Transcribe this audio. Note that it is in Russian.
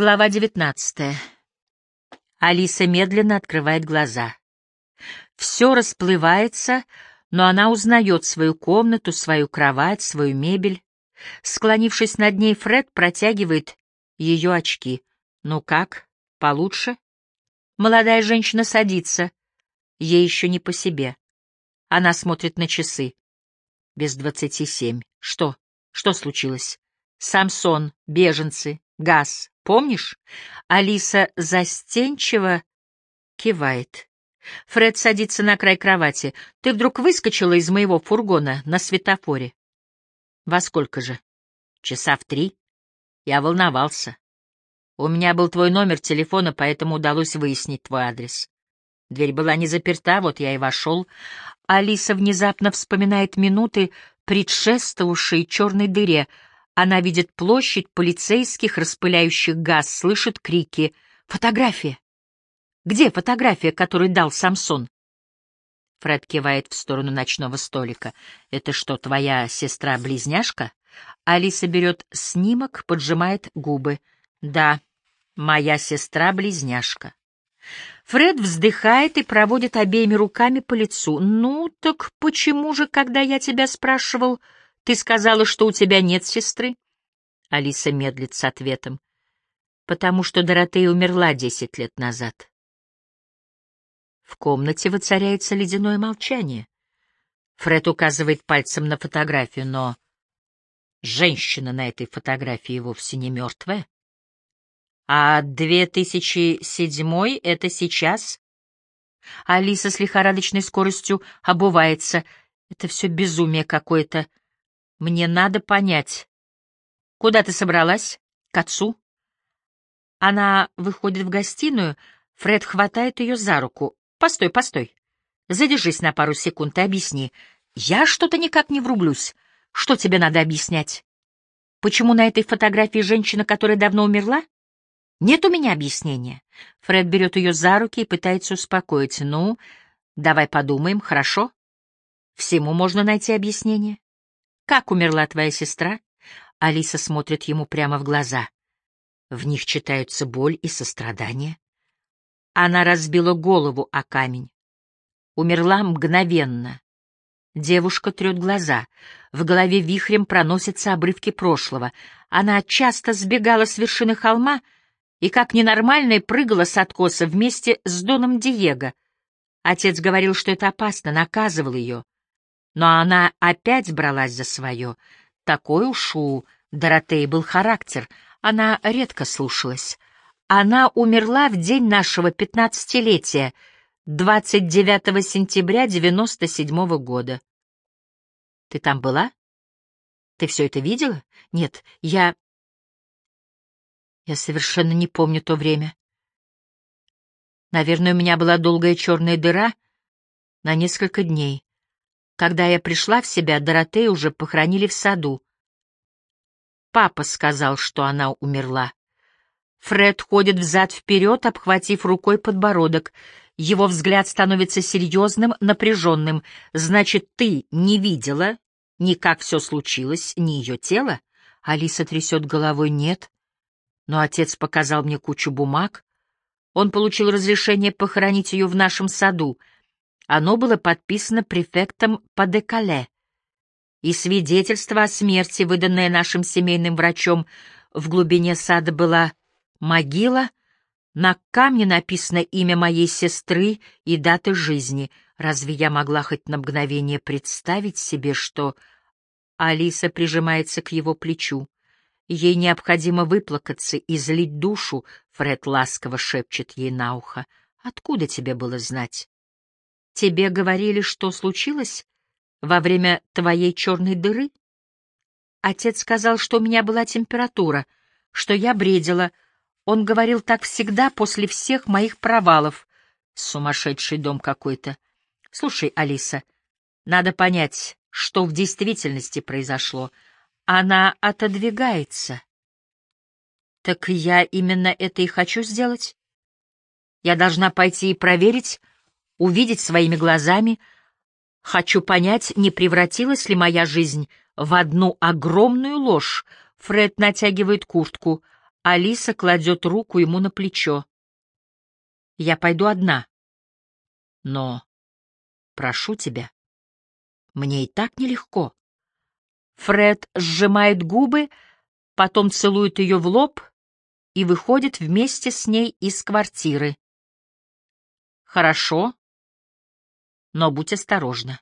Глава девятнадцатая. Алиса медленно открывает глаза. Все расплывается, но она узнает свою комнату, свою кровать, свою мебель. Склонившись над ней, Фред протягивает ее очки. «Ну как, получше?» Молодая женщина садится. Ей еще не по себе. Она смотрит на часы. Без двадцати семь. Что? Что случилось? Самсон, беженцы, газ. Помнишь? Алиса застенчиво кивает. Фред садится на край кровати. Ты вдруг выскочила из моего фургона на светофоре. Во сколько же? Часа в три. Я волновался. У меня был твой номер телефона, поэтому удалось выяснить твой адрес. Дверь была не заперта, вот я и вошел. Алиса внезапно вспоминает минуты, предшествовавшие черной дыре — она видит площадь полицейских, распыляющих газ, слышит крики. «Фотография! Где фотография, которую дал Самсон?» Фред кивает в сторону ночного столика. «Это что, твоя сестра-близняшка?» Алиса берет снимок, поджимает губы. «Да, моя сестра-близняшка». Фред вздыхает и проводит обеими руками по лицу. «Ну, так почему же, когда я тебя спрашивал...» Ты сказала, что у тебя нет сестры? Алиса медлит с ответом. Потому что Доротея умерла десять лет назад. В комнате воцаряется ледяное молчание. Фред указывает пальцем на фотографию, но женщина на этой фотографии вовсе не мертвая. А 2007 — это сейчас? Алиса с лихорадочной скоростью обувается. Это все безумие какое-то. Мне надо понять. Куда ты собралась? К отцу? Она выходит в гостиную, Фред хватает ее за руку. Постой, постой. Задержись на пару секунд и объясни. Я что-то никак не врублюсь. Что тебе надо объяснять? Почему на этой фотографии женщина, которая давно умерла? Нет у меня объяснения. Фред берет ее за руки и пытается успокоить. Ну, давай подумаем, хорошо? Всему можно найти объяснение. Как умерла твоя сестра? Алиса смотрит ему прямо в глаза. В них читаются боль и сострадание. Она разбила голову о камень. Умерла мгновенно. Девушка трет глаза. В голове вихрем проносятся обрывки прошлого. Она часто сбегала с вершины холма и, как ненормальная, прыгала с откоса вместе с Доном Диего. Отец говорил, что это опасно, наказывал ее. Но она опять бралась за свое. Такой уж у Доротеи был характер, она редко слушалась. Она умерла в день нашего пятнадцатилетия, 29 сентября 97 -го года. Ты там была? Ты все это видела? Нет, я... Я совершенно не помню то время. Наверное, у меня была долгая черная дыра на несколько дней. Когда я пришла в себя, Доротею уже похоронили в саду. Папа сказал, что она умерла. Фред ходит взад-вперед, обхватив рукой подбородок. Его взгляд становится серьезным, напряженным. Значит, ты не видела ни как все случилось, ни ее тело? Алиса трясет головой «нет». Но отец показал мне кучу бумаг. Он получил разрешение похоронить ее в нашем саду — оно было подписано префектом Падекале, и свидетельство о смерти, выданное нашим семейным врачом, в глубине сада была могила, на камне написано имя моей сестры и дата жизни. Разве я могла хоть на мгновение представить себе, что... Алиса прижимается к его плечу. Ей необходимо выплакаться, и злить душу, Фред ласково шепчет ей на ухо. Откуда тебе было знать? Тебе говорили, что случилось во время твоей черной дыры? Отец сказал, что у меня была температура, что я бредила. Он говорил так всегда после всех моих провалов. Сумасшедший дом какой-то. Слушай, Алиса, надо понять, что в действительности произошло. Она отодвигается. Так я именно это и хочу сделать. Я должна пойти и проверить, увидеть своими глазами. Хочу понять, не превратилась ли моя жизнь в одну огромную ложь. Фред натягивает куртку. Алиса кладет руку ему на плечо. Я пойду одна. Но, прошу тебя, мне и так нелегко. Фред сжимает губы, потом целует ее в лоб и выходит вместе с ней из квартиры. Хорошо, но будь осторожна.